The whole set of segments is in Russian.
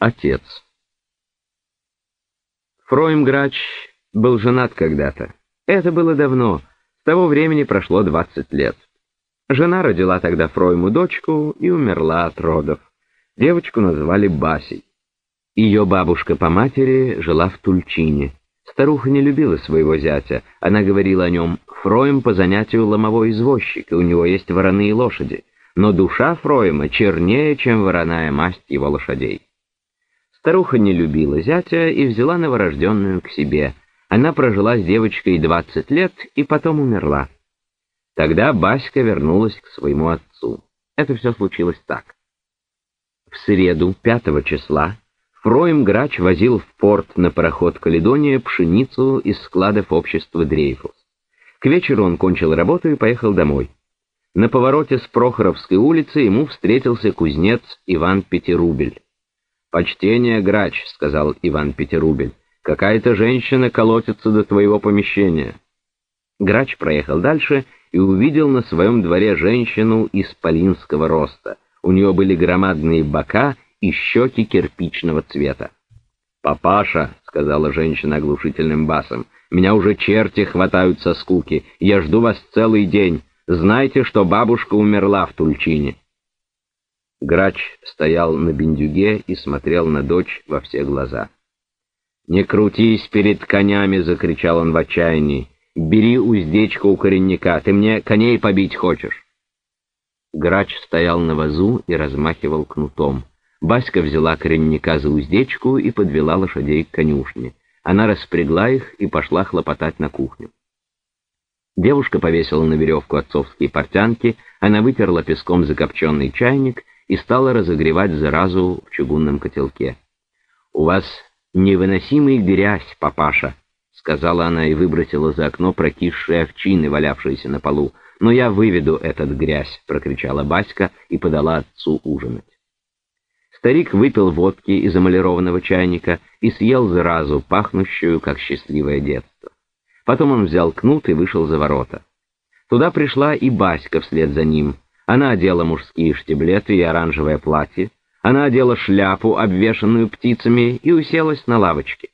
Отец. Фроем Грач был женат когда-то. Это было давно. С того времени прошло 20 лет. Жена родила тогда Фройму дочку и умерла от родов. Девочку назвали Басей. Ее бабушка по матери жила в Тульчине. Старуха не любила своего зятя. Она говорила о нем «Фроем по занятию ломовой извозчик, и у него есть вороные лошади». Но душа Фроема чернее, чем вороная масть его лошадей. Старуха не любила зятя и взяла новорожденную к себе. Она прожила с девочкой двадцать лет и потом умерла. Тогда Баська вернулась к своему отцу. Это все случилось так. В среду, пятого числа, Фроем Грач возил в порт на пароход «Каледония» пшеницу из складов общества Дрейфус. К вечеру он кончил работу и поехал домой. На повороте с Прохоровской улицы ему встретился кузнец Иван Пятирубель. «Почтение, грач», — сказал Иван Пятирубель. «Какая-то женщина колотится до твоего помещения». Грач проехал дальше и увидел на своем дворе женщину из полинского роста. У нее были громадные бока и щеки кирпичного цвета. «Папаша», — сказала женщина оглушительным басом, — «меня уже черти хватают со скуки. Я жду вас целый день. Знайте, что бабушка умерла в Тульчине». Грач стоял на бендюге и смотрел на дочь во все глаза. «Не крутись перед конями!» — закричал он в отчаянии. «Бери уздечку у коренника, ты мне коней побить хочешь!» Грач стоял на вазу и размахивал кнутом. Баська взяла коренника за уздечку и подвела лошадей к конюшне. Она распрягла их и пошла хлопотать на кухню. Девушка повесила на веревку отцовские портянки, она вытерла песком закопченный чайник и стала разогревать заразу в чугунном котелке. «У вас невыносимый грязь, папаша», — сказала она и выбросила за окно прокисшие овчины, валявшиеся на полу. «Но я выведу этот грязь», — прокричала Баська и подала отцу ужинать. Старик выпил водки из эмалированного чайника и съел заразу, пахнущую, как счастливое детство. Потом он взял кнут и вышел за ворота. Туда пришла и Баська вслед за ним — она одела мужские штиблеты и оранжевое платье. Она одела шляпу, обвешанную птицами, и уселась на лавочке.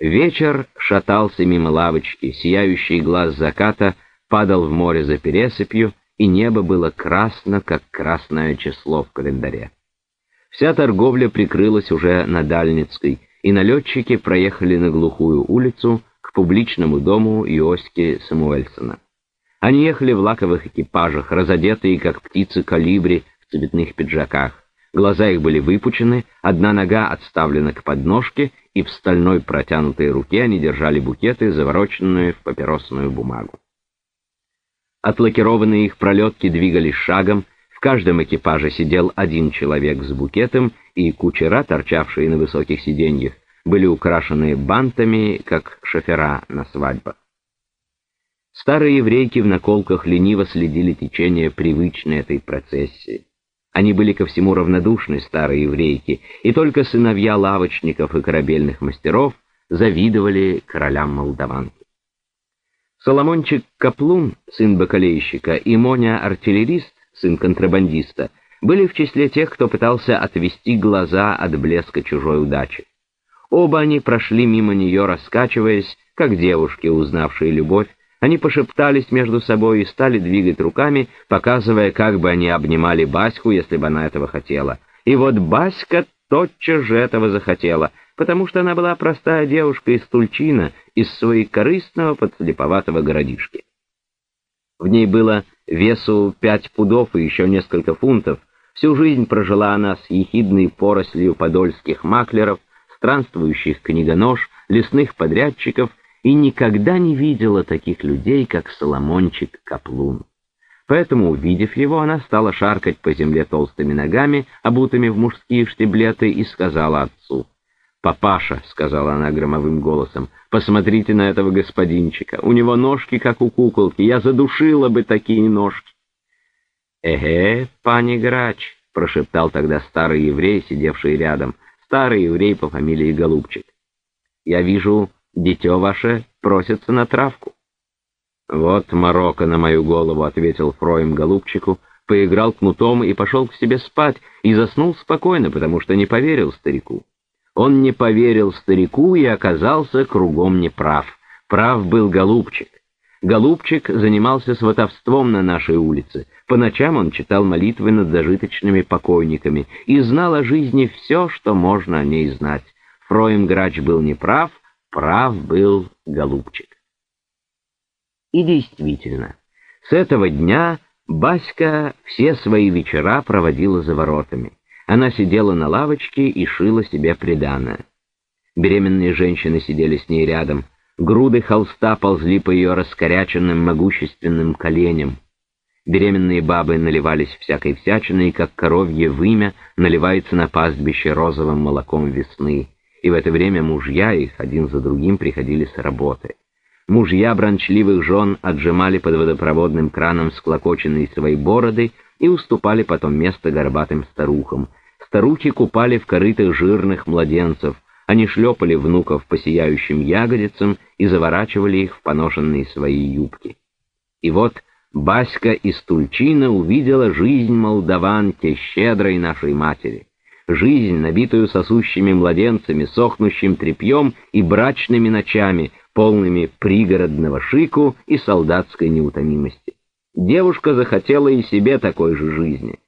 Вечер шатался мимо лавочки, сияющий глаз заката падал в море за пересыпью, и небо было красно, как красное число в календаре. Вся торговля прикрылась уже на Дальницкой, и налетчики проехали на глухую улицу к публичному дому Иоськи Самуэльсона. Они ехали в лаковых экипажах, разодетые, как птицы калибри, в цветных пиджаках. Глаза их были выпучены, одна нога отставлена к подножке, и в стальной протянутой руке они держали букеты, завороченные в папиросную бумагу. Отлакированные их пролетки двигались шагом, в каждом экипаже сидел один человек с букетом, и кучера, торчавшие на высоких сиденьях, были украшены бантами, как шофера на свадьбах. Старые еврейки в наколках лениво следили течение привычной этой процессии. Они были ко всему равнодушны, старые еврейки, и только сыновья лавочников и корабельных мастеров завидовали королям молдаванки. Соломончик Каплун, сын бакалейщика, и Моня артиллерист, сын контрабандиста, были в числе тех, кто пытался отвести глаза от блеска чужой удачи. Оба они прошли мимо нее, раскачиваясь, как девушки, узнавшие любовь, они пошептались между собой и стали двигать руками, показывая, как бы они обнимали Баську, если бы она этого хотела. И вот Баська тотчас же этого захотела, потому что она была простая девушка из Тульчина, из своей корыстного подслеповатого городишки. В ней было весу пять пудов и еще несколько фунтов. Всю жизнь прожила она с ехидной порослью подольских маклеров, странствующих книгонож, лесных подрядчиков — и никогда не видела таких людей, как Соломончик Каплун. Поэтому, увидев его, она стала шаркать по земле толстыми ногами, обутыми в мужские штиблеты, и сказала отцу. «Папаша», — сказала она громовым голосом, — «посмотрите на этого господинчика. У него ножки, как у куколки. Я задушила бы такие ножки». «Эге, пани Грач», — прошептал тогда старый еврей, сидевший рядом, старый еврей по фамилии Голубчик. «Я вижу, Дитё ваше просится на травку. «Вот морока на мою голову», — ответил Фроем голубчику, поиграл кнутом и пошел к себе спать, и заснул спокойно, потому что не поверил старику. Он не поверил старику и оказался кругом неправ. Прав был голубчик. Голубчик занимался сватовством на нашей улице. По ночам он читал молитвы над зажиточными покойниками и знал о жизни все, что можно о ней знать. Фроем Грач был неправ, прав был Голубчик. И действительно, с этого дня Баська все свои вечера проводила за воротами. Она сидела на лавочке и шила себе приданое. Беременные женщины сидели с ней рядом. Груды холста ползли по ее раскоряченным могущественным коленям. Беременные бабы наливались всякой всячиной, как коровье вымя наливается на пастбище розовым молоком весны. И в это время мужья их один за другим приходили с работы. Мужья брончливых жен отжимали под водопроводным краном склокоченные свои бороды и уступали потом место горбатым старухам. Старухи купали в корытах жирных младенцев, они шлепали внуков по сияющим ягодицам и заворачивали их в поношенные свои юбки. И вот Баська из Тульчина увидела жизнь молдаванки, щедрой нашей матери. Жизнь, набитую сосущими младенцами, сохнущим тряпьем и брачными ночами, полными пригородного шику и солдатской неутомимости. Девушка захотела и себе такой же жизни.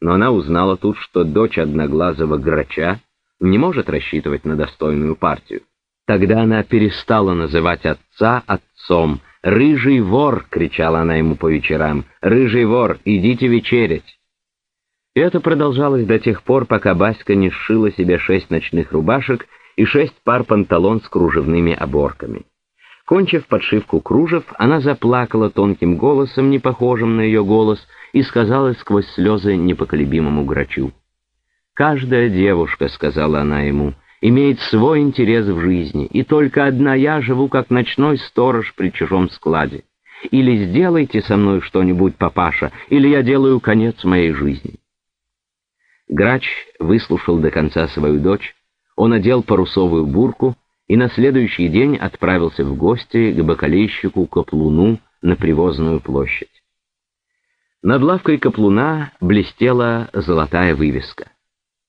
Но она узнала тут, что дочь одноглазого грача не может рассчитывать на достойную партию. Тогда она перестала называть отца отцом. «Рыжий вор!» — кричала она ему по вечерам. «Рыжий вор, идите вечерять!» Это продолжалось до тех пор, пока Баська не сшила себе шесть ночных рубашек и шесть пар панталон с кружевными оборками. Кончив подшивку кружев, она заплакала тонким голосом, не похожим на ее голос, и сказала сквозь слезы непоколебимому грачу. «Каждая девушка, — сказала она ему, — имеет свой интерес в жизни, и только одна я живу, как ночной сторож при чужом складе. Или сделайте со мной что-нибудь, папаша, или я делаю конец моей жизни». Грач выслушал до конца свою дочь, он одел парусовую бурку, и на следующий день отправился в гости к бакалейщику Каплуну на Привозную площадь. Над лавкой Каплуна блестела золотая вывеска.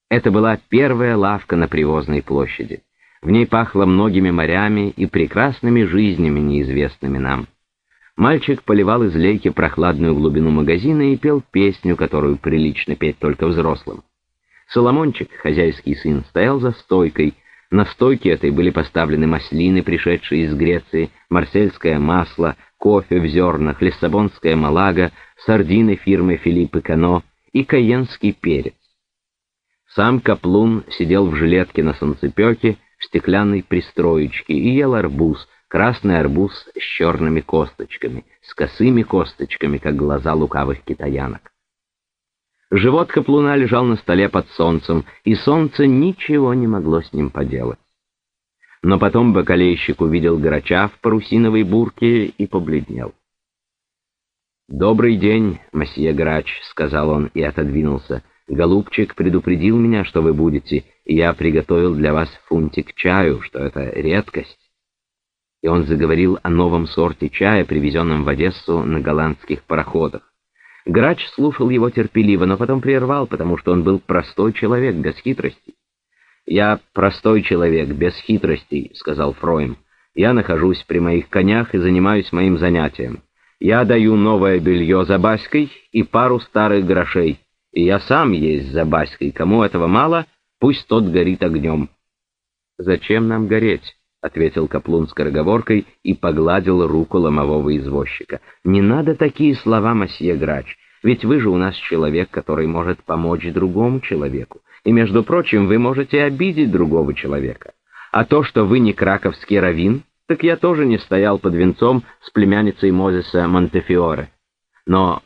Это была первая лавка на Привозной площади. В ней пахло многими морями и прекрасными жизнями, неизвестными нам. Мальчик поливал из лейки прохладную глубину магазина и пел песню, которую прилично петь только взрослым. Соломончик, хозяйский сын, стоял за стойкой — на стойке этой были поставлены маслины, пришедшие из Греции, марсельское масло, кофе в зернах, лиссабонская малага, сардины фирмы Филиппы Кано и каенский перец. Сам Каплун сидел в жилетке на солнцепеке в стеклянной пристроечке и ел арбуз, красный арбуз с черными косточками, с косыми косточками, как глаза лукавых китаянок. Живот каплуна лежал на столе под солнцем, и солнце ничего не могло с ним поделать. Но потом бакалейщик увидел грача в парусиновой бурке и побледнел. «Добрый день, месье Грач», — сказал он и отодвинулся. «Голубчик предупредил меня, что вы будете, и я приготовил для вас фунтик чаю, что это редкость». И он заговорил о новом сорте чая, привезенном в Одессу на голландских пароходах. Грач слушал его терпеливо, но потом прервал, потому что он был простой человек, без хитростей. «Я простой человек, без хитростей», — сказал Фройм. «Я нахожусь при моих конях и занимаюсь моим занятием. Я даю новое белье за Баськой и пару старых грошей, и я сам есть за Баськой. Кому этого мало, пусть тот горит огнем». «Зачем нам гореть?» — ответил Каплун скороговоркой и погладил руку ломового извозчика. «Не надо такие слова, мосье Грач, ведь вы же у нас человек, который может помочь другому человеку, и, между прочим, вы можете обидеть другого человека. А то, что вы не краковский раввин, так я тоже не стоял под венцом с племянницей Мозеса Монтефиоре. Но...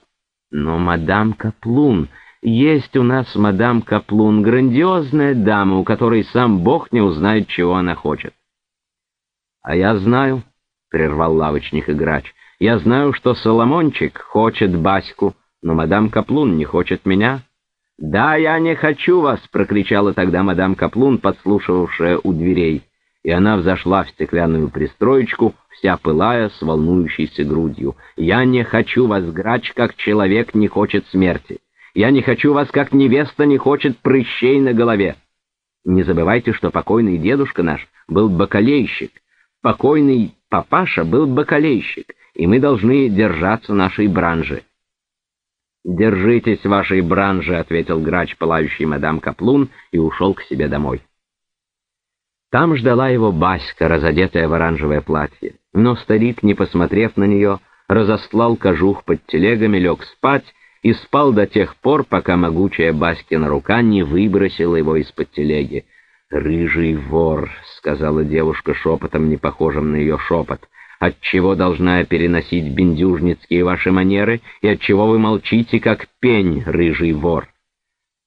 но мадам Каплун... Есть у нас мадам Каплун, грандиозная дама, у которой сам Бог не узнает, чего она хочет. — А я знаю, — прервал лавочник и грач, — я знаю, что Соломончик хочет Баську, но мадам Каплун не хочет меня. — Да, я не хочу вас, — прокричала тогда мадам Каплун, подслушивавшая у дверей. И она взошла в стеклянную пристроечку, вся пылая с волнующейся грудью. «Я не хочу вас, грач, как человек не хочет смерти. Я не хочу вас, как невеста не хочет прыщей на голове. Не забывайте, что покойный дедушка наш был бакалейщик, покойный папаша был бакалейщик, и мы должны держаться нашей бранжи». «Держитесь вашей бранжи», — ответил грач, пылающий мадам Каплун, и ушел к себе домой. Там ждала его Баська, разодетая в оранжевое платье. Но старик, не посмотрев на нее, разослал кожух под телегами, лег спать и спал до тех пор, пока могучая Баськина рука не выбросила его из-под телеги. «Рыжий вор», — сказала девушка шепотом, не похожим на ее шепот, — «отчего должна я переносить бендюжницкие ваши манеры, и отчего вы молчите, как пень, рыжий вор?»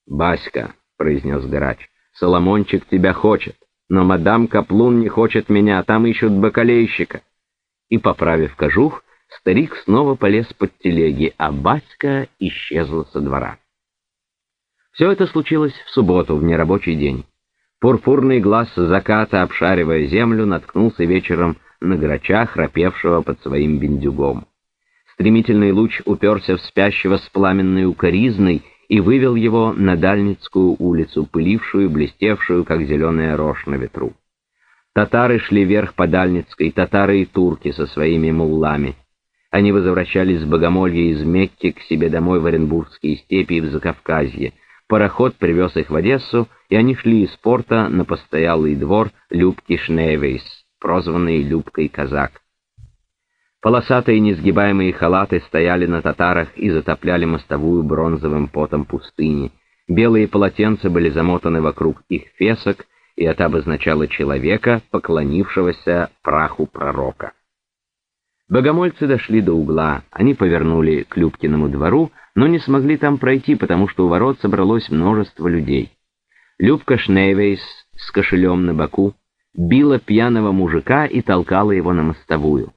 «Баська», — произнес грач, — «Соломончик тебя хочет» но мадам Каплун не хочет меня, а там ищут бакалейщика. И, поправив кожух, старик снова полез под телеги, а Баська исчезла со двора. Все это случилось в субботу, в нерабочий день. Пурпурный глаз заката, обшаривая землю, наткнулся вечером на грача, храпевшего под своим бендюгом. Стремительный луч уперся в спящего с пламенной укоризной и вывел его на Дальницкую улицу, пылившую, блестевшую, как зеленая рожь на ветру. Татары шли вверх по Дальницкой, татары и турки со своими муллами. Они возвращались с Богомолья из Мекки к себе домой в Оренбургские степи и в Закавказье. Пароход привез их в Одессу, и они шли из порта на постоялый двор Любки Шневейс, прозванный Любкой Казак. Полосатые несгибаемые халаты стояли на татарах и затопляли мостовую бронзовым потом пустыни. Белые полотенца были замотаны вокруг их фесок, и это обозначало человека, поклонившегося праху пророка. Богомольцы дошли до угла, они повернули к Любкиному двору, но не смогли там пройти, потому что у ворот собралось множество людей. Любка Шнейвейс с кошелем на боку била пьяного мужика и толкала его на мостовую.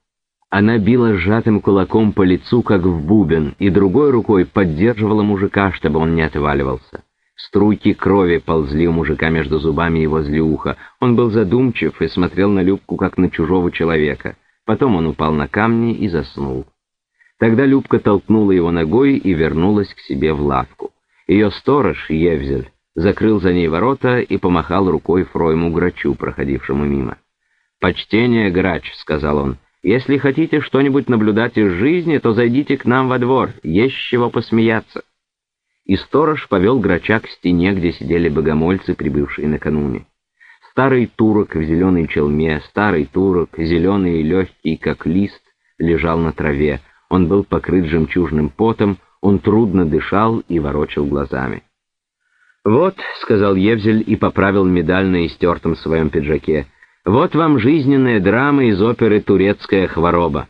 Она била сжатым кулаком по лицу, как в бубен, и другой рукой поддерживала мужика, чтобы он не отваливался. Струйки крови ползли у мужика между зубами и возле уха. Он был задумчив и смотрел на Любку, как на чужого человека. Потом он упал на камни и заснул. Тогда Любка толкнула его ногой и вернулась к себе в лавку. Ее сторож, Евзель, закрыл за ней ворота и помахал рукой Фройму Грачу, проходившему мимо. «Почтение, Грач», — сказал он, — если хотите что-нибудь наблюдать из жизни, то зайдите к нам во двор, есть чего посмеяться». И сторож повел грача к стене, где сидели богомольцы, прибывшие накануне. Старый турок в зеленой челме, старый турок, зеленый и легкий, как лист, лежал на траве. Он был покрыт жемчужным потом, он трудно дышал и ворочал глазами. «Вот», — сказал Евзель и поправил медаль на истертом своем пиджаке, — вот вам жизненная драма из оперы «Турецкая хвороба».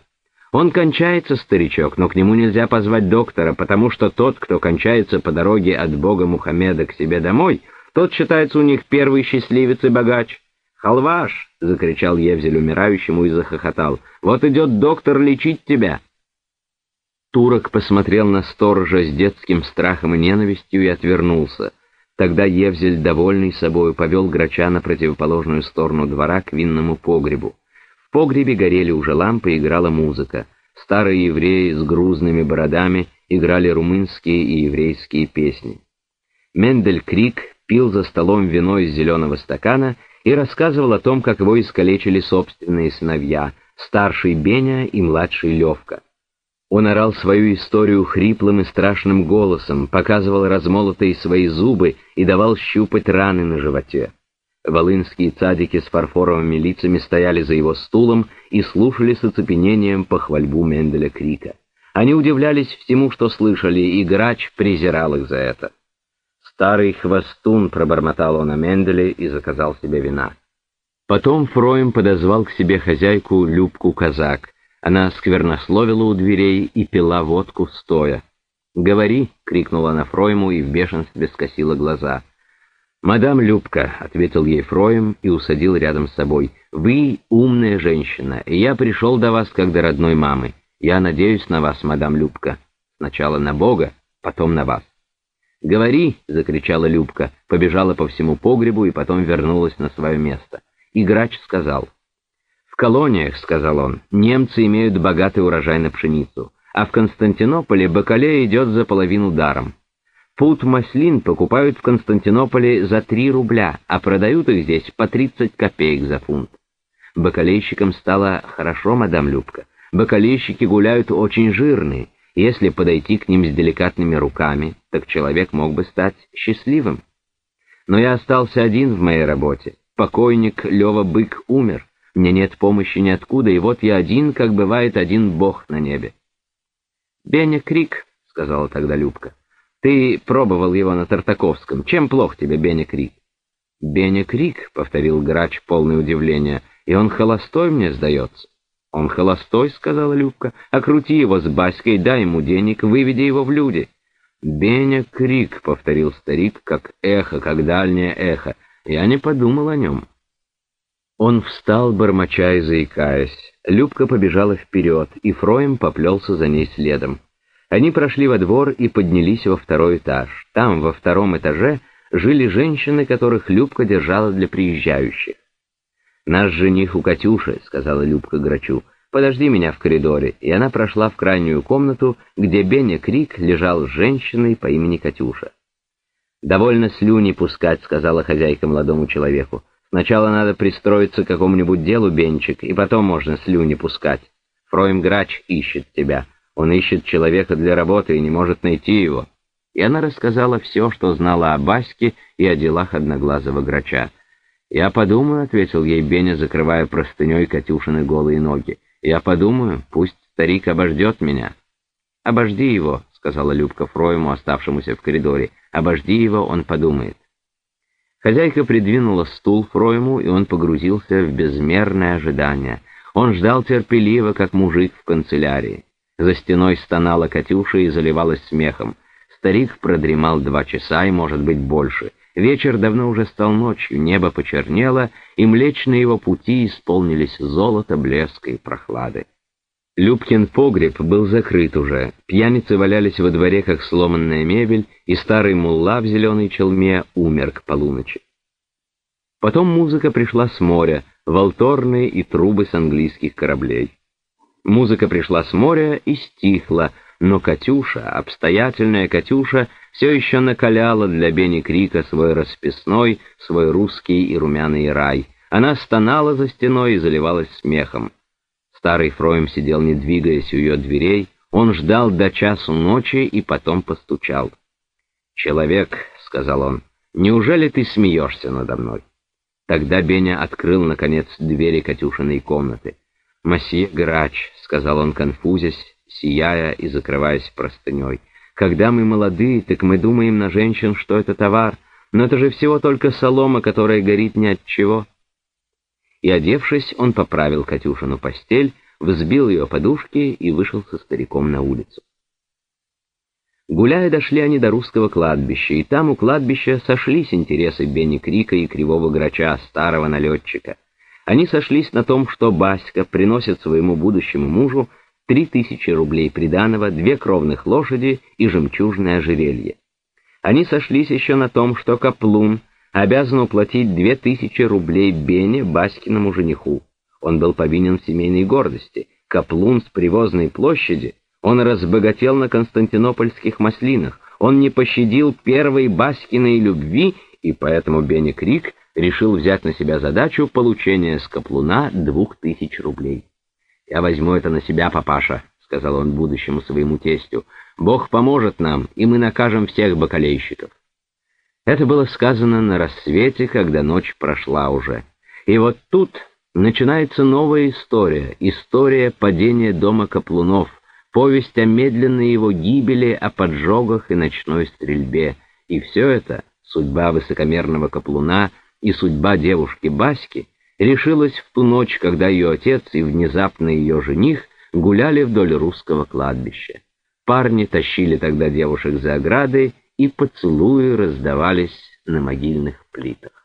Он кончается, старичок, но к нему нельзя позвать доктора, потому что тот, кто кончается по дороге от бога Мухаммеда к себе домой, тот считается у них первый счастливец и богач. «Халваш!» — закричал Евзель умирающему и захохотал. «Вот идет доктор лечить тебя!» Турок посмотрел на сторожа с детским страхом и ненавистью и отвернулся. Тогда Евзель, довольный собою, повел грача на противоположную сторону двора к винному погребу. В погребе горели уже лампы играла музыка. Старые евреи с грузными бородами играли румынские и еврейские песни. Мендель Крик пил за столом вино из зеленого стакана и рассказывал о том, как его искалечили собственные сыновья, старший Беня и младший Левка. Он орал свою историю хриплым и страшным голосом, показывал размолотые свои зубы и давал щупать раны на животе. Волынские цадики с фарфоровыми лицами стояли за его стулом и слушали с оцепенением похвальбу Менделя Крика. Они удивлялись всему, что слышали, и грач презирал их за это. «Старый хвостун», — пробормотал он о Менделе и заказал себе вина. Потом Фроем подозвал к себе хозяйку Любку Казак. Она сквернословила у дверей и пила водку стоя. «Говори!» — крикнула она Фройму и в бешенстве скосила глаза. «Мадам Любка», — ответил ей Фроем и усадил рядом с собой, — «вы умная женщина, и я пришел до вас как до родной мамы. Я надеюсь на вас, мадам Любка. Сначала на Бога, потом на вас». «Говори!» — закричала Любка, побежала по всему погребу и потом вернулась на свое место. и грач сказал. «В колониях, — сказал он, — немцы имеют богатый урожай на пшеницу, а в Константинополе бакалея идет за половину даром. Пут маслин покупают в Константинополе за 3 рубля, а продают их здесь по 30 копеек за фунт. Бакалейщикам стало хорошо, мадам Любка. Бакалейщики гуляют очень жирные. Если подойти к ним с деликатными руками, так человек мог бы стать счастливым. Но я остался один в моей работе. Покойник Лева Бык умер. Мне нет помощи ниоткуда, и вот я один, как бывает один бог на небе. «Беня Крик», — сказала тогда Любка. Ты пробовал его на Тартаковском. Чем плох тебе Беня Крик? Беня Крик, — повторил грач полное удивление, — и он холостой мне сдается. Он холостой, — сказала Любка, — окрути его с Баськой, дай ему денег, выведи его в люди. Беня Крик, — повторил старик, как эхо, как дальнее эхо. Я не подумал о нем. Он встал, бормоча и заикаясь. Любка побежала вперед, и Фроем поплелся за ней следом. Они прошли во двор и поднялись во второй этаж. Там, во втором этаже, жили женщины, которых Любка держала для приезжающих. «Наш жених у Катюши», — сказала Любка Грачу. «Подожди меня в коридоре». И она прошла в крайнюю комнату, где Беня Крик лежал с женщиной по имени Катюша. «Довольно слюни пускать», — сказала хозяйка молодому человеку. «Сначала надо пристроиться к какому-нибудь делу, Бенчик, и потом можно слюни пускать. Фроем Грач ищет тебя». Он ищет человека для работы и не может найти его. И она рассказала все, что знала о Баське и о делах одноглазого грача. «Я подумаю», — ответил ей Беня, закрывая простыней Катюшины голые ноги. «Я подумаю, пусть старик обождет меня». «Обожди его», — сказала Любка Фроему, оставшемуся в коридоре. «Обожди его, он подумает». Хозяйка придвинула стул Фроему, и он погрузился в безмерное ожидание. Он ждал терпеливо, как мужик в канцелярии. За стеной стонала Катюша и заливалась смехом. Старик продремал два часа и, может быть, больше. Вечер давно уже стал ночью, небо почернело, и млечные его пути исполнились золото, блеска и прохлады. Любкин погреб был закрыт уже, пьяницы валялись во дворе, как сломанная мебель, и старый мулла в зеленой челме умер к полуночи. Потом музыка пришла с моря, волторные и трубы с английских кораблей. Музыка пришла с моря и стихла, но Катюша, обстоятельная Катюша, все еще накаляла для Бени Крика свой расписной, свой русский и румяный рай. Она стонала за стеной и заливалась смехом. Старый Фроем сидел, не двигаясь у ее дверей, он ждал до часу ночи и потом постучал. «Человек», — сказал он, — «неужели ты смеешься надо мной?» Тогда Беня открыл, наконец, двери Катюшиной комнаты. «Масье Грач», — сказал он, конфузясь, сияя и закрываясь простыней. «Когда мы молодые, так мы думаем на женщин, что это товар, но это же всего только солома, которая горит ни от чего». И, одевшись, он поправил Катюшину постель, взбил ее подушки и вышел со стариком на улицу. Гуляя, дошли они до русского кладбища, и там у кладбища сошлись интересы Бенни Крика и Кривого Грача, старого налетчика. Они сошлись на том, что Баська приносит своему будущему мужу три тысячи рублей приданого, две кровных лошади и жемчужное ожерелье. Они сошлись еще на том, что Каплун обязан уплатить две тысячи рублей Бене, Баськиному жениху. Он был повинен в семейной гордости. Каплун с привозной площади, он разбогател на константинопольских маслинах, он не пощадил первой Баськиной любви, и поэтому Бене Крик — решил взять на себя задачу получения с Каплуна двух тысяч рублей. «Я возьму это на себя, папаша», — сказал он будущему своему тестю. «Бог поможет нам, и мы накажем всех бакалейщиков». Это было сказано на рассвете, когда ночь прошла уже. И вот тут начинается новая история, история падения дома Каплунов, повесть о медленной его гибели, о поджогах и ночной стрельбе. И все это, судьба высокомерного Каплуна — и судьба девушки Баськи решилась в ту ночь, когда ее отец и внезапно ее жених гуляли вдоль русского кладбища. Парни тащили тогда девушек за ограды, и поцелуи раздавались на могильных плитах.